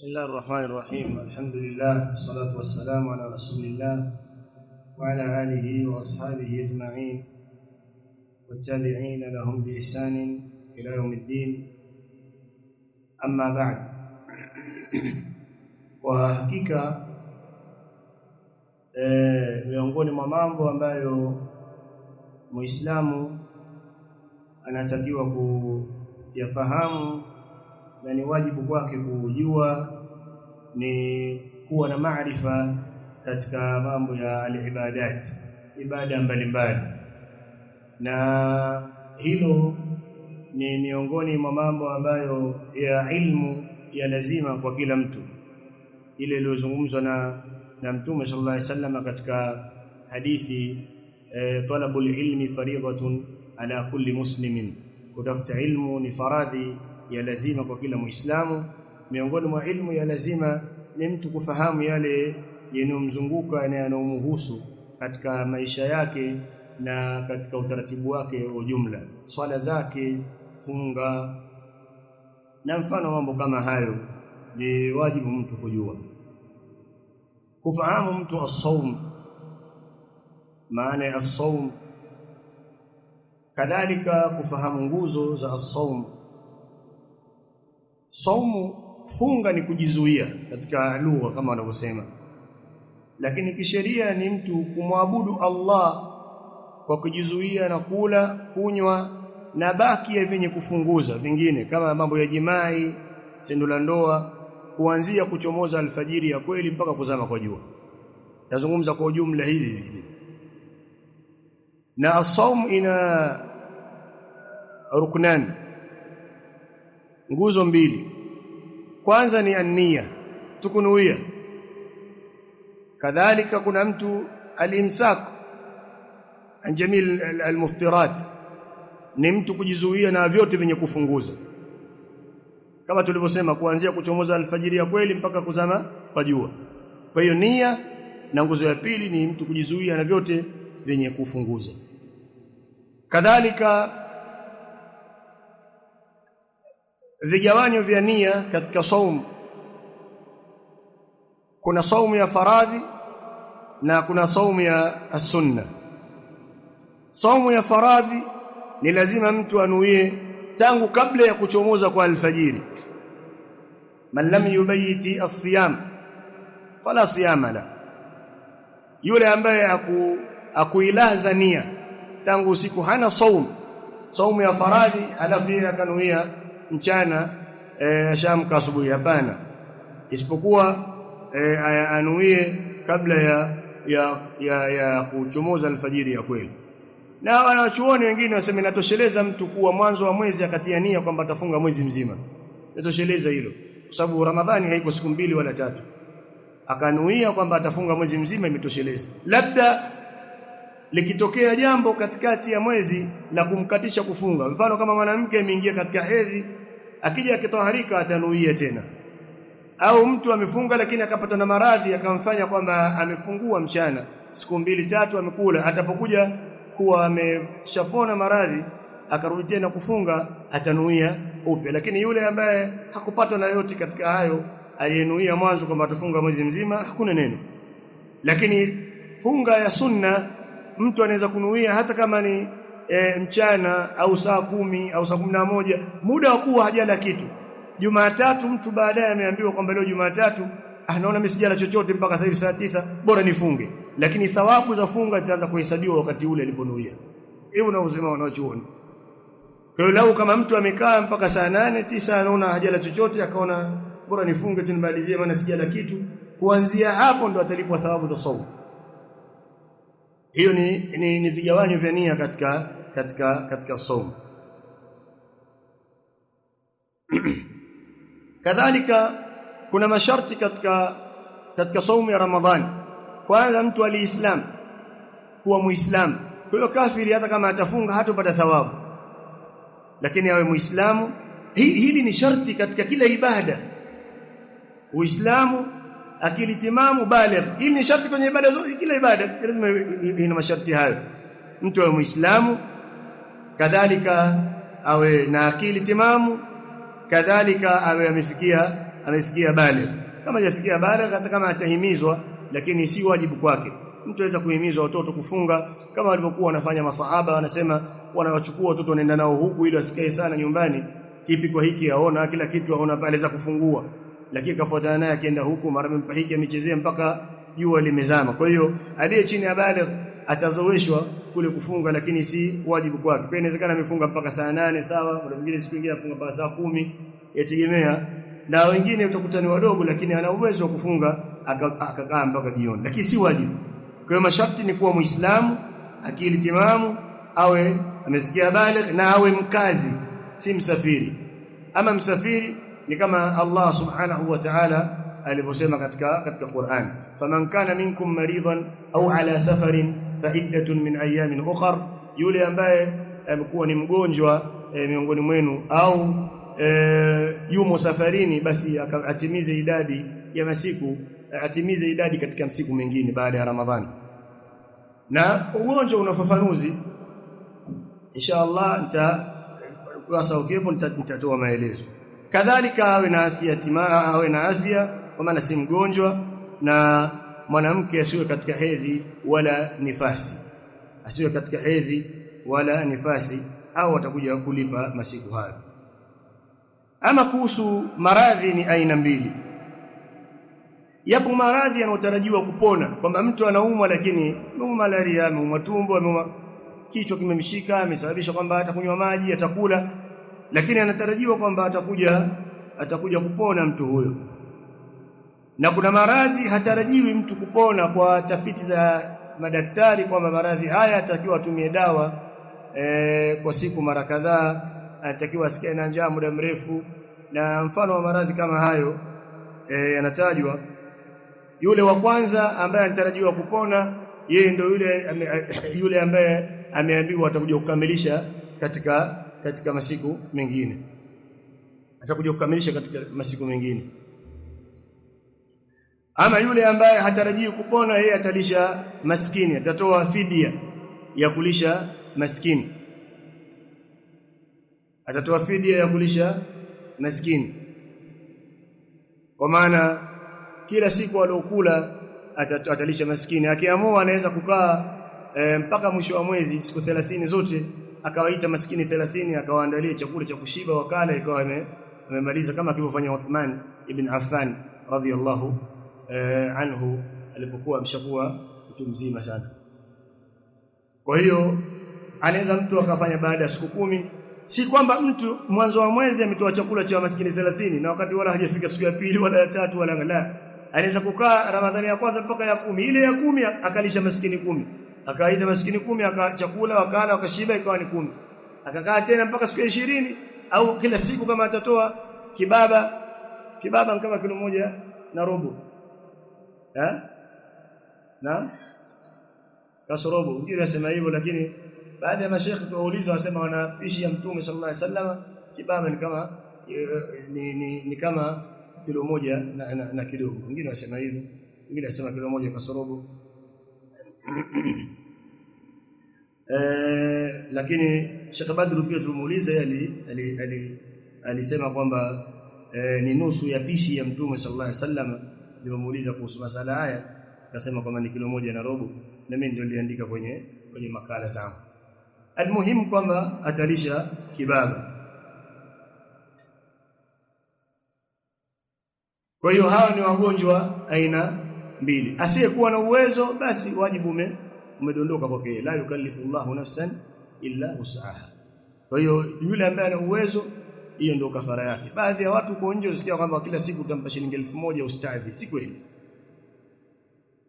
بسم الله الرحمن الرحيم الحمد لله والصلاة والسلام على رسول الله وعلى آله وأصحابه أجمعين والتابعين لهم بإحسان إلى يوم الدين أما بعد وحقيقة miongoni mwa mambo ambayo Muislamu anatakiwa kuyafahamu na ni wajibu kwake kujua ni kuwa na maarifa katika mambo ya alibadat ibada mbalimbali. Na hilo ni miongoni mwa mambo ambayo ya ilmu ya lazima kwa kila mtu. Ile iliyozungumzwa na na mtume sallallahu alaihi wasallam katika hadithi e, talabul ilmi fariidatun ala kulli muslimin. Kutafuta ilmu ni faradhi ya lazima kwa kila muislamu. Miongoni mwa ilmu ya lazima ni mtu kufahamu yale yanayomzunguka na yanayomhusu katika maisha yake na katika utaratibu wake wa jumla swala zake funga na mfano mambo kama hayo ni wajibu mtu kujua. Kufahamu mtu as-sawm maana ya as-sawm. Kadhalika kufahamu nguzo za as-sawm saumu funga ni kujizuia katika lugha kama wanavyosema. Lakini kisheria ni mtu kumwabudu Allah kwa kujizuia na kula kunywa na baki ya vyenye kufunguza vingine kama mambo ya jimai tendo la ndoa kuanzia kuchomoza alfajiri ya kweli mpaka kuzama kwa jua. Tazungumza kwa ujumla hili na saumu ina ruknan nguzo mbili. Kwanza ni ania tukunuia. Kadhalika kuna mtu alimsak an jamil almuftirat. Ni mtu kujizuia na vyote vyenye kufunguza. Kama tulivyosema kuanzia kuchomoza alfajiri ya kweli mpaka kuzama kwa jua. Kwa hiyo nia na nguzo ya pili ni mtu kujizuia na vyote vyenye kufunguza. Kadhalika vigawanyo vya nia katika saumu kuna saumu ya faradhi na kuna saumu ya sunna saumu ya faradhi ni lazima mtu anuie tangu kabla ya kuchomoza kwa alfajiri. Man lam yubayiti as-siyam fala siyama la yule ambaye aku akuilaza nia tangu usiku hana saumu saumu ya faradhi alafu yeye akanuia mchana ashamka shamka asubuhi. Hapana. Isipokuwa eh, anuie kabla ya ya ya, ya kuchomoza alfajiri ya kweli. Na wanachuoni wengine wasema natosheleza mtu kuwa mwanzo wa mwezi akatia nia kwamba atafunga mwezi mzima. Inatosheleza hilo. Kwa sababu ramadhani haiko siku mbili wala tatu. Akanuia kwamba atafunga mwezi mzima imetosheleza. Labda likitokea jambo katikati ya mwezi la kumkatisha kufunga. Mfano kama mwanamke ameingia katika hedhi akija akitoharika atanuia tena. Au mtu amefunga lakini akapata na maradhi akamfanya kwamba amefungua mchana. Siku mbili tatu amekula. Atapokuja kuwa ameshapona maradhi akarudi tena kufunga atanuia upya. Lakini yule ambaye hakupatwa na yote katika hayo aliyenuia mwanzo kwamba atafunga mwezi mzima hakuna neno. Lakini funga ya sunna mtu anaweza kunuia hata kama ni e, mchana au saa kumi au saa moja muda wa kuwa hajala kitu. Jumatatu mtu baadaye ameambiwa kwamba leo Jumatatu anaona mimi sijala chochote mpaka sasa hivi saa tisa bora nifunge. Lakini thawabu za funga zitaanza kuhesabiwa wakati ule aliponuia. Hiyo na uzima wanaochuoni. Kwa hiyo lau kama mtu amekaa mpaka saa nane tisa anaona hajala chochote akaona bora nifunge tu nimalizie maana sijala kitu. Kuanzia hapo ndo atalipwa thawabu za saumu hiyo ni, ni, ni vigawanyo vya nia katika katika katika somo kadhalika kuna masharti katika katika saumu ya ramadhani. Kwanza mtu aliislam kuwa muislam. Kwa hiyo kafiri hata kama atafunga hatopata thawabu. Lakini awe muislamu hili ni sharti katika kila ibada. Uislamu akili timamu baligh. Hili ni sharti kwenye ibada zote kila ibada. Lazima ina masharti hayo. Mtu awe muislamu kadhalika awe na akili timamu kadhalika awe amefikia amefikia baligh. Kama hajafikia baligh hata kama atahimizwa lakini si wajibu kwake. Mtu aweza kuhimizwa watoto kufunga kama walivyokuwa wanafanya masahaba wanasema wanawachukua watoto wanaenda nao huku ili wasikae sana nyumbani. Kipi kwa hiki aona kila kitu aona pale za kufungua lakini kafuatana naye akienda huku mara mpa hiki amechezea mpaka jua limezama. Kwa hiyo aliye chini ya baligh atazoweshwa kule kufunga lakini si wajibu kwake. Pia inawezekana amefunga mpaka saa nane sawa. Kuna mwingine siku nyingine afunga mpaka saa kumi yategemea. Na wengine utakuta ni wadogo lakini ana uwezo wa kufunga akakaa mpaka jioni lakini si wajibu. Kwa hiyo masharti ni kuwa muislamu akili timamu awe amefikia baligh na awe mkazi si msafiri. Ama msafiri ni kama Allah subhanahu wa ta'ala aliposema katika katika Qur'an. Faman kana minkum maridan au ala safarin fa iddatun min ayamin ukhar yule ambaye amekuwa ni mgonjwa e, miongoni mwenu au e, yumo safarini basi atimize idadi ya masiku atimize idadi katika msiku mwingine baada ya Ramadhani. Na ugonjwa una ufafanuzi insha nita kipo ukiwepo nitatoa maelezo kadhalika awe na afya timaa awe na afya kwa maana si mgonjwa na mwanamke asiwe katika hedhi wala nifasi. Asiwe katika hedhi wala nifasi au watakuja kulipa masiku hayo. Ama kuhusu maradhi ni aina mbili. Yapo maradhi yanayotarajiwa kupona kwamba mtu anaumwa lakini ameumwa malaria ameumwa tumbo ameumwa kichwa kimemshika amesababisha kwamba atakunywa maji atakula lakini anatarajiwa kwamba atakuja atakuja kupona mtu huyo. Na kuna maradhi hatarajiwi mtu kupona kwa tafiti za madaktari kwamba maradhi haya atakiwa atumie dawa e, kwa siku mara kadhaa. Anatakiwa asikae na njaa muda mrefu. Na mfano wa maradhi kama hayo e, yanatajwa. Yule wa kwanza ambaye anatarajiwa kupona yeye ndio yule yule ambaye ameambiwa atakuja kukamilisha katika katika masiku mengine. Atakuja kukamilisha katika masiku mengine. Ama yule ambaye hatarajii kupona yeye atalisha maskini atatoa fidia ya kulisha maskini. Atatoa fidia ya kulisha maskini. Kwa maana kila siku aliokula atalisha maskini. Akiamua anaweza kukaa e, mpaka mwisho wa mwezi siku 30 zote akawaita maskini 30 akawaandalia chakula cha kushiba wakala ikawa amemaliza kama alivyofanya Uthman ibn Affan radhiyallahu eh, anhu alipokuwa amshakuwa mtu mzima sana. Kwa hiyo anaweza mtu akafanya baada ya siku kumi si kwamba mtu mwanzo wa mwezi ametoa chakula cha maskini 30 na wakati wala hajafika siku ya pili wala ya tatu wala la. Anaweza kukaa ramadhani ya kwanza mpaka ya kumi ile ya kumi akalisha maskini kumi akaita maskini kumi akachakula wakala wakashiba ikawa ni kumi. Akakaa tena mpaka siku ya ishirini au kila siku kama atatoa kibaba kibaba kama kilo moja na robo. Eh na? Kasorobo. Mwingine anasema hivyo lakini baadhi ya mashekhi tuwauliza wanasema wanaishi ya mtume sallallahu alaihi wasallam kibaba ni kama ni, ni, ni kama kilo moja na, na, na kidogo. Wengine wanasema hivyo wengine wanasema kilo moja kasorobo eh, lakini Sheikh Badru pia tumuulize ali alisema ali, ali, kwamba eh, ni nusu ya pishi ya Mtume sallallahu alaihi wasallam. Nilimuuliza kuhusu masala haya akasema kwamba ni kilo moja na robo na mimi ndio niliandika kwenye kwenye makala zangu. Almuhimu kwamba atalisha kibaba. Kwa hiyo hawa ni wagonjwa aina mbili. Asiyekuwa na uwezo basi wajibu ume umedondoka kwake la yukallifu Allahu nafsan illa usaha kwa hiyo yule ambaye ana uwezo hiyo ndio kafara yake. Baadhi ya watu kwa nje usikia kwamba kila siku utampa shilingi elfu moja ustadhi. Si kweli.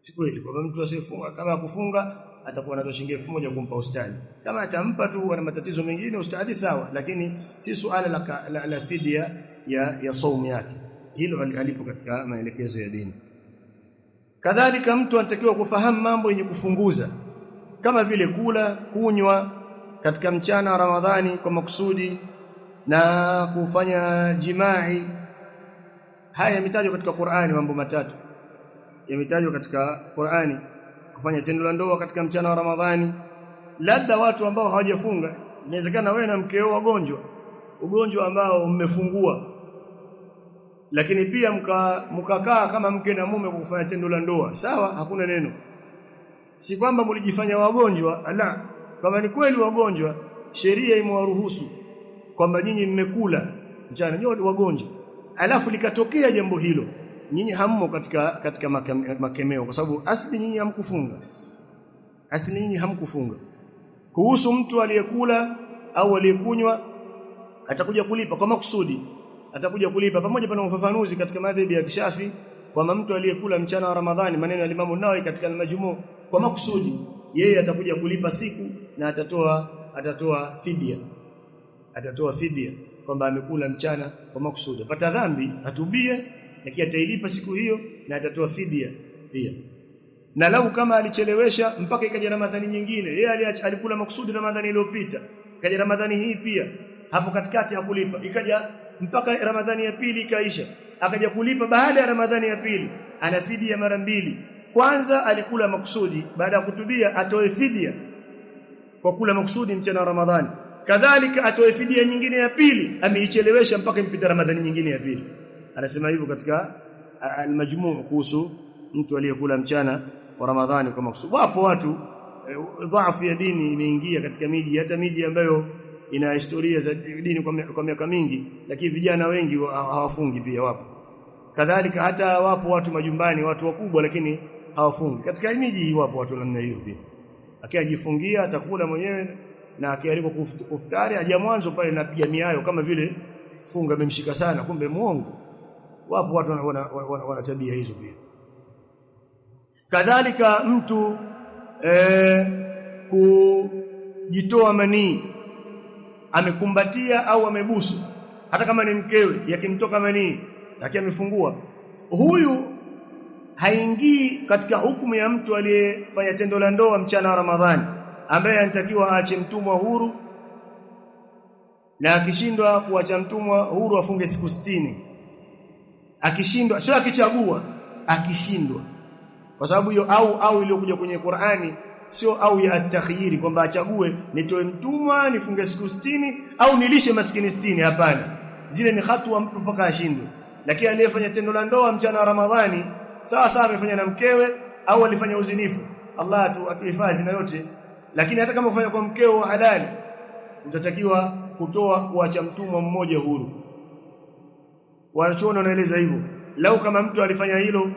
Si kweli. Kwa mtu asiyefunga kama kufunga atakuwa anatoa shilingi elfu moja kumpa ustadhi. Kama atampa tu ana matatizo mengine ustadhi sawa. Lakini si suala la, la, la fidia ya ya saumu yake. Hilo alipo katika maelekezo ya dini kadhalika mtu anatakiwa kufahamu mambo yenye kufunguza kama vile kula kunywa katika mchana wa Ramadhani kwa makusudi na kufanya jimai. Haya yametajwa katika Qur'ani mambo matatu. Yametajwa katika Qur'ani kufanya tendo la ndoa katika mchana wa Ramadhani. Labda watu ambao hawajafunga inawezekana wewe na mkeo wagonjwa ugonjwa ambao mmefungua lakini pia mkakaa kama mke na mume kwa kufanya tendo la ndoa. Sawa hakuna neno. Si kwamba mlijifanya wagonjwa ala kama ni kweli wagonjwa sheria imewaruhusu kwamba nyinyi mmekula mchana. Nyote wagonjwa. Alafu likatokea jambo hilo nyinyi hammo katika katika makemeo. Kwa sababu asili nyinyi hamkufunga. Asili nyinyi hamkufunga. Kuhusu mtu aliyekula au aliyekunywa atakuja kulipa kwa makusudi atakuja kulipa. Pamoja pana ufafanuzi katika madhhabi ya kishafi kwamba mtu aliyekula mchana wa Ramadhani maneno ya Imam Nawawi katika al-Majmu kwa makusudi yeye atakuja kulipa siku na atatoa atatoa fidia atatoa fidia kwamba amekula mchana kwa makusudi. Pata dhambi atubie lakini atailipa siku hiyo na atatoa fidia pia. Na lau kama alichelewesha mpaka ikaja Ramadhani nyingine yeye alikula makusudi Ramadhani iliyopita ikaja Ramadhani hii pia hapo katikati hakulipa. Ikaja mpaka Ramadhani ya pili ikaisha. Akaja kulipa baada ya Ramadhani ya pili ana fidia mara mbili. Kwanza alikula makusudi baada ya kutubia atoe fidia kwa kula makusudi mchana wa Ramadhani. Kadhalika atoe fidia nyingine ya pili ameichelewesha mpaka impita Ramadhani nyingine ya pili. Anasema hivyo katika al-majmu' kuhusu mtu aliyekula mchana wa Ramadhani kwa makusudi. Wapo watu dhaifu ya dini imeingia katika miji hata miji ambayo ina historia za dini kwa miaka mingi lakini vijana wengi hawafungi pia wapo. Kadhalika hata wapo watu majumbani watu wakubwa lakini hawafungi. Katika miji hii wapo watu namna hiyo pia. Akiajifungia atakula mwenyewe na akialiko kuftari aja mwanzo pale na jamii kama vile funga amemshika sana kumbe muongo wapo watu wana, wana, wana, wana tabia hizo pia. Kadhalika mtu eh, kujitoa manii amekumbatia au amebusu hata kama ni mkewe yakimtoka manii lakini amefungua. Huyu haingii katika hukumu ya mtu aliyefanya tendo la ndoa mchana wa Ramadhani ambaye anatakiwa aache mtumwa huru na akishindwa kuacha mtumwa huru afunge siku sitini. Akishindwa sio akichagua akishindwa. Kwa sababu hiyo au au iliyokuja kwenye Qur'ani sio au ya at-takhyiri kwamba achague nitoe mtumwa nifunge siku sitini au nilishe maskini sitini. Hapana. Zile ni hatua mtu mpaka ashindwe. Lakini aliyefanya tendo la ndoa mchana wa Ramadhani sawa sawa amefanya na mkewe au alifanya uzinifu. Allah atu, atuhifadhi na yote. Lakini hata kama ufanya kwa mkeo halali utatakiwa kutoa kuacha mtumwa mmoja huru. Wanachoona wanaeleza hivyo. Lau kama mtu alifanya hilo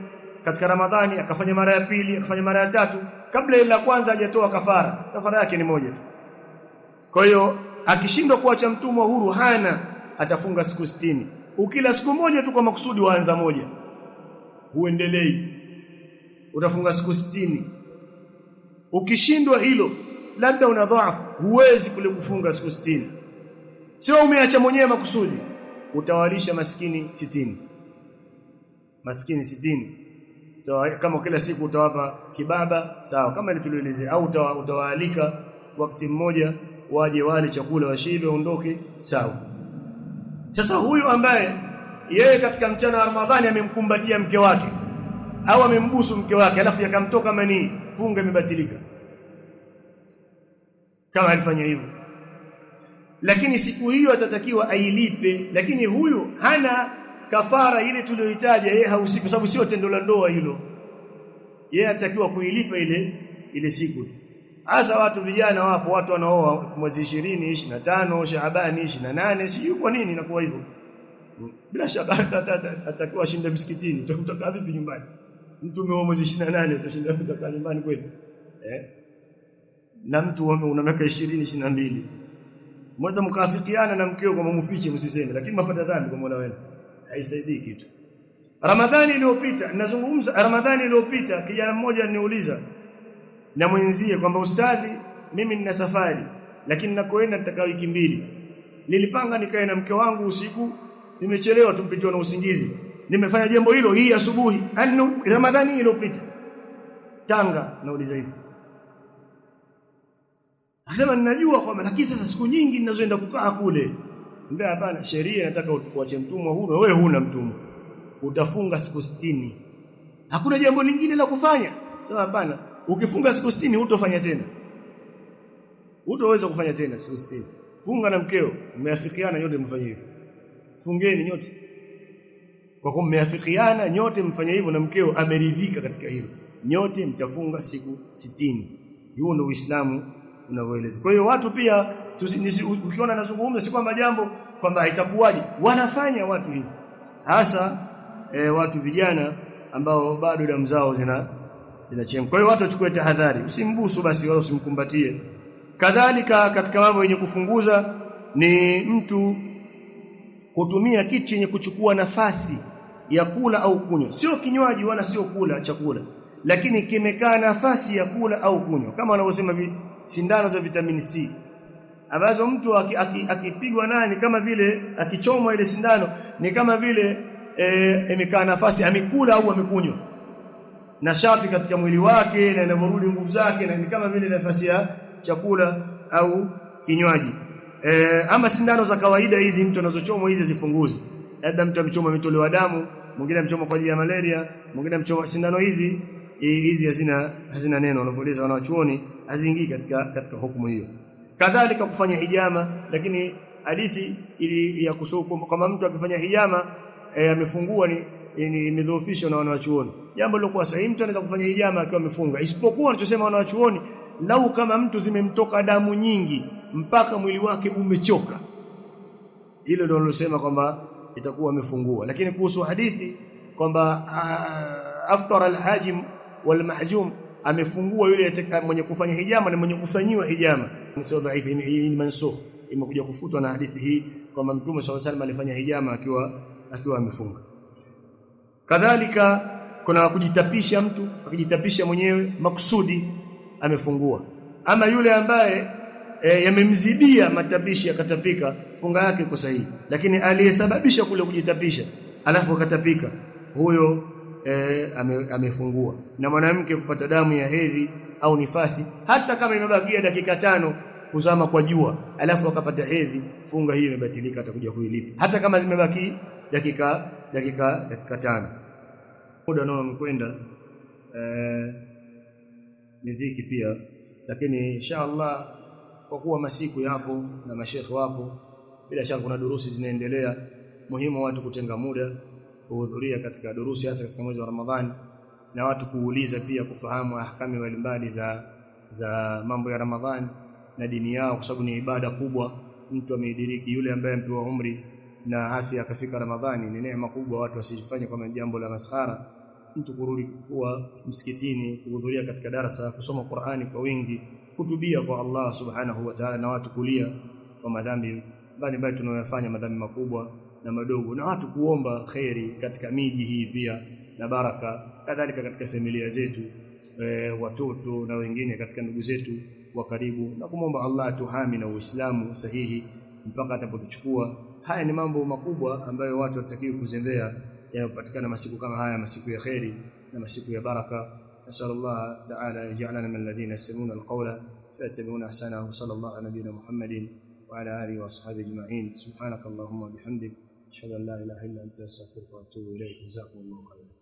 katika Ramadhani akafanya mara ya pili akafanya mara ya tatu kabla ile ya kwanza hajatoa kafara. Kafara yake ni moja tu. Kwa hiyo akishindwa kuacha mtumwa huru hana atafunga siku sitini. Ukila siku moja tu kwa makusudi waanza moja. Huendelei. Utafunga siku sitini. Ukishindwa hilo labda una dhaifu huwezi kule kufunga siku sitini. Sio umeacha mwenyewe makusudi. Utawalisha maskini sitini. Maskini sitini kama kila siku utawapa kibaba sawa. Kama ile tulioelezea au utawaalika wakati mmoja waje wale chakula washibe ondoke sawa. Sasa huyu ambaye yeye katika mchana wa Ramadhani amemkumbatia mke wake au amembusu mke wake alafu yakamtoka manii funga imebatilika. Kama alifanya hivyo. Lakini siku hiyo atatakiwa ailipe lakini huyu hana kafara ile tuliyohitaja yeye hahusiki sababu sio tendo la ndoa hilo. Yeye atakiwa kuilipa ile ile siku hasa watu vijana wapo watu wanaoa mwezi 20 25 Shaabani 28 sijui kwa nini inakuwa hivyo. Bila shaka atakuwa shinda msikitini utakutoka vipi nyumbani? Mtu umeoa mwezi 28 utashinda kutoka nyumbani kweli? Eh? Na mtu una miaka 20 22 mweza mkafikiana na mkeo kwa mumfiche msiseme. Lakini mapata dhambi kwa Mola wenu haisaidii kitu. Ramadhani iliyopita ninazungumza Ramadhani iliyopita kijana mmoja niuliza na mwenzie kwamba ustadhi mimi nina safari lakini nakoenda nitakaa wiki mbili. Nilipanga nikae na mke wangu usiku nimechelewa tumpitiwa na usingizi. Nimefanya jambo hilo hii asubuhi. Ramadhani iliyopita. Tanga nauliza hivyo Anasema ninajua kwamba lakini sasa siku nyingi ninazoenda kukaa kule Mbea hapana sheria inataka uache mtumwa huru wewe huna mtumwa. Utafunga siku sitini. Hakuna jambo lingine la kufanya. Sema hapana ukifunga siku sitini hutofanya tena. Hutoweza kufanya tena siku sitini. Funga na mkeo. Mmeafikiana nyote mfanye hivyo. Fungeni nyote. Kwa kuwa mmeafikiana nyote mfanye hivyo na mkeo ameridhika katika hilo. Nyote mtafunga siku sitini. Huo ndio Uislamu unavyoeleza. Kwa hiyo watu pia ukiona nazungumza si kwamba jambo kwamba itakuwaje wanafanya watu hivyo hasa e, watu vijana ambao bado damu zao zina zinachemka. Kwa hiyo watu wachukue tahadhari. Usimbusu basi wala usimkumbatie. Kadhalika katika mambo yenye kufunguza ni mtu kutumia kitu chenye kuchukua nafasi ya kula au kunywa. Sio kinywaji wala sio kula chakula lakini kimekaa nafasi ya kula au kunywa. Kama wanavyosema sindano za vitamini C ambazo mtu akipigwa aki, aki nani kama vile akichomwa ile sindano ni kama vile imekaa e, nafasi amekula au amekunywa. Na shati katika mwili wake na inavyorudi nguvu zake na ni kama vile nafasi ya chakula au kinywaji. E, ama sindano za kawaida hizi mtu anazochomwa hizi zifunguzi labda mtu amechomwa mitolewa damu mwingine amechomwa kwa ajili ya malaria mwingine amechomwa sindano hizi hizi hazina hazina neno wanavyoeleza wanawachuoni haziingii katika katika hukumu hiyo kadhalika kufanya hijama lakini hadithi ili ya kusuku kama mtu akifanya hijama e, amefungua ni imedhoofishwa na wanawachuoni. Jambo lilokuwa sahihi mtu anaweza kufanya hijama akiwa amefunga. Isipokuwa anachosema wanawachuoni lau kama mtu zimemtoka damu nyingi mpaka mwili wake umechoka. Hilo ndio walosema kwamba itakuwa amefungua. Lakini kuhusu hadithi kwamba aftara alhajim walmahjum amefungua yule mwenye kufanya hijama na mwenye kufanyiwa hijama sio dhaifu hii ni mansukh. Imekuja kufutwa na hadithi hii kwamba mtume swalla salam alifanya hijama akiwa akiwa amefunga. Kadhalika kuna kujitapisha mtu akijitapisha mwenyewe makusudi amefungua. Ama yule ambaye e, yamemzidia matapishi yakatapika funga yake iko sahihi. Lakini aliyesababisha kule kujitapisha alafu akatapika huyo e, ame, amefungua. Na mwanamke kupata damu ya hedhi au nifasi hata kama imebakia dakika tano kuzama kwa jua alafu akapata hedhi funga hiyo imebatilika atakuja kuilipa. Hata kama zimebaki dakika dakika dakika tano. Muda nao umekwenda eh miziki pia. Lakini inshallah kwa kuwa masiku yapo na mashekhe wapo bila shaka kuna durusi zinaendelea. Muhimu watu kutenga muda kuhudhuria katika durusi hasa katika mwezi wa Ramadhani na watu kuuliza pia kufahamu ahkami mbalimbali za za mambo ya Ramadhani na dini yao kwa sababu ni ibada kubwa. Mtu ameidiriki yule ambaye ampewa umri na afya akafika Ramadhani ni neema kubwa watu wasifanye kama jambo la maskhara. Mtu kurudi kuwa msikitini kuhudhuria katika darasa kusoma Qur'ani kwa wingi kutubia kwa Allah subhanahu wa ta'ala na watu kulia kwa madhambi mbalimbali tunayofanya madhambi makubwa na madogo. Na watu kuomba khairi katika miji hii pia na baraka kadhalika katika familia zetu e, watoto na wengine katika ndugu zetu wa karibu na kumwomba Allah tuhami na Uislamu sahihi mpaka atapotuchukua haya ni mambo makubwa ambayo watu watakiwa kuzembea yanayopatikana masiku kama haya masiku ya khairi na masiku ya baraka نسأل الله تعالى يجعلنا من الذين يستمعون القول فيتبعون أحسنه صلى الله على نبينا محمد وعلى آله وأصحابه أجمعين سبحانك اللهم وبحمدك أشهد أن لا إله إلا أنت أستغفرك وأتوب إليك جزاكم الله خيرا